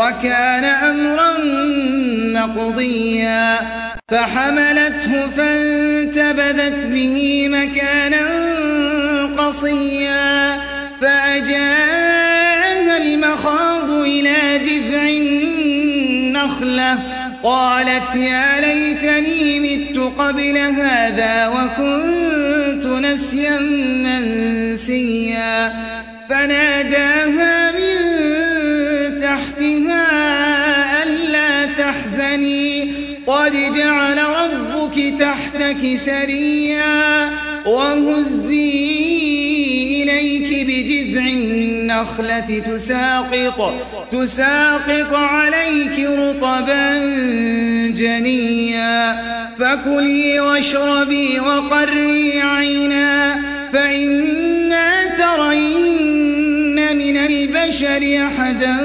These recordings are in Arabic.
وكان أمرا مقضيا فحملته فانتبذت به مكانا قصيا فأجاءها المخاض إلى جذع النخلة قالت يا ليتني مت قبل هذا وكنت نسيا منسيا فناداها جعل ربك تحتك سريا وهزي إليك بجذع النخلة تساقط تساقط عليك رطبا جنيا فكلي واشربي وقري عينا فإما ترين من البشر أحدا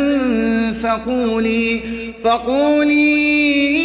فقولي فقولي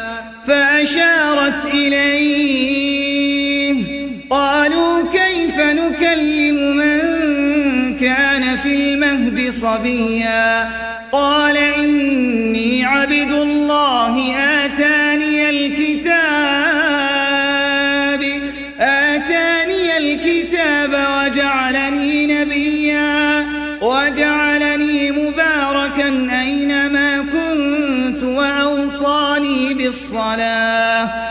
إليه. قالوا كيف نكلم من كان في المهد صبيا؟ قال إني عبد الله آتاني الكتاب. آتاني الكتاب وجعلني نبيا. وجعلني مباركا أينما كنت وأوصاني بالصلاة.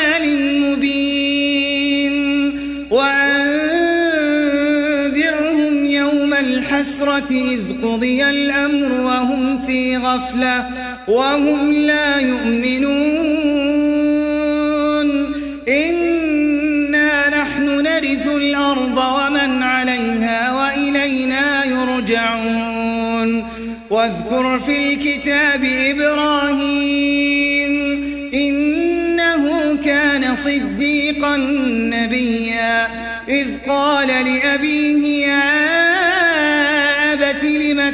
الحسرة إذ قضي الأمر وهم في غفلة وهم لا يؤمنون. إنا نحن نرث الأرض ومن عليها وإلينا يرجعون. واذكر في الكتاب إبراهيم إنه كان صديقا نبيا. إذ قال لأبيه يا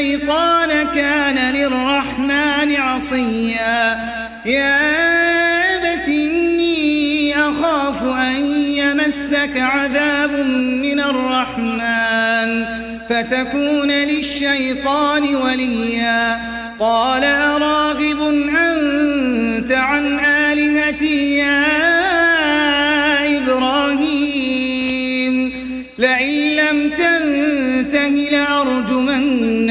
الشيطان كان للرحمن عصيا. يا أبت إني أخاف أن يمسك عذاب من الرحمن فتكون للشيطان وليا. قال أراغب أنت عن آلهتي يا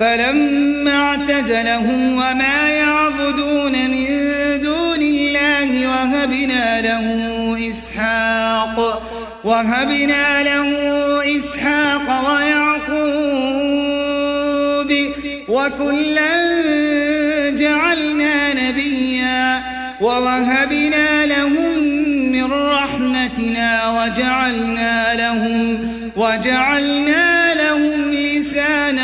فلما اعتزلهم وما يعبدون من دون الله وهبنا له إسحاق وهبنا له إسحاق ويعقوب وكلا جعلنا نبيا ووهبنا لهم من رحمتنا وجعلنا لهم وجعلنا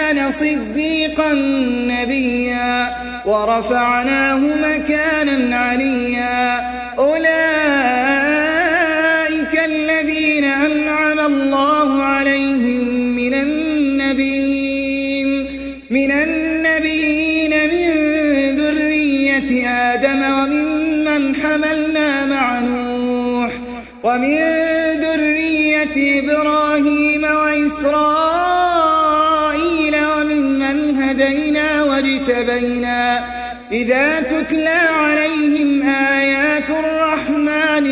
كان صديقا نبيا ورفعناه مكانا عليا. أولئك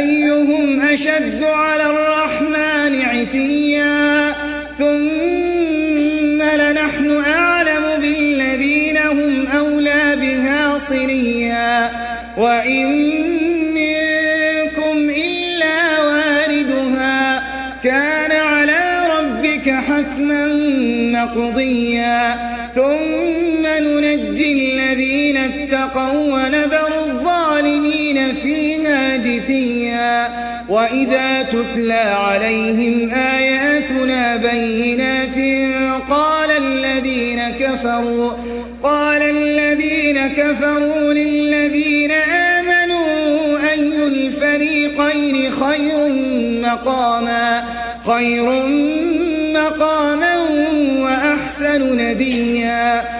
أيهم أشد على الرحمن وإذا تتلى عليهم آياتنا بينات قال الذين كفروا قال الذين كفروا للذين آمنوا أي الفريقين خير مقاما خير مقاما وأحسن نديا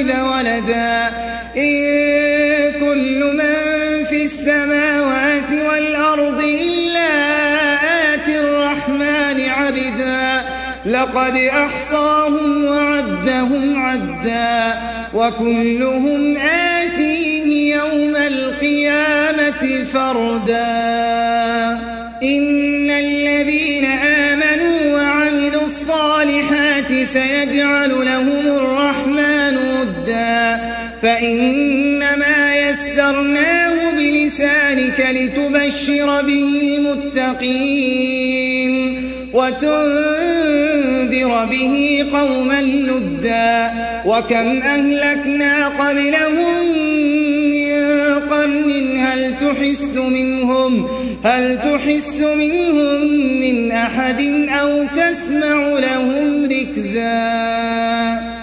يتخذ ولدا إن كل من في السماوات والأرض إلا آتي الرحمن عبدا لقد أحصاهم وعدهم عدا وكلهم آتيه يوم القيامة فردا إن الذين آمنوا وعملوا الصالحات سيجعل لهم الرحمن ودا. فإنما يسرناه بلسانك لتبشر به المتقين وتنذر به قوما لدا. وكم أهلكنا قبلهم قرن هل تحس منهم هل تحس منهم من أحد أو تسمع لهم ركزاً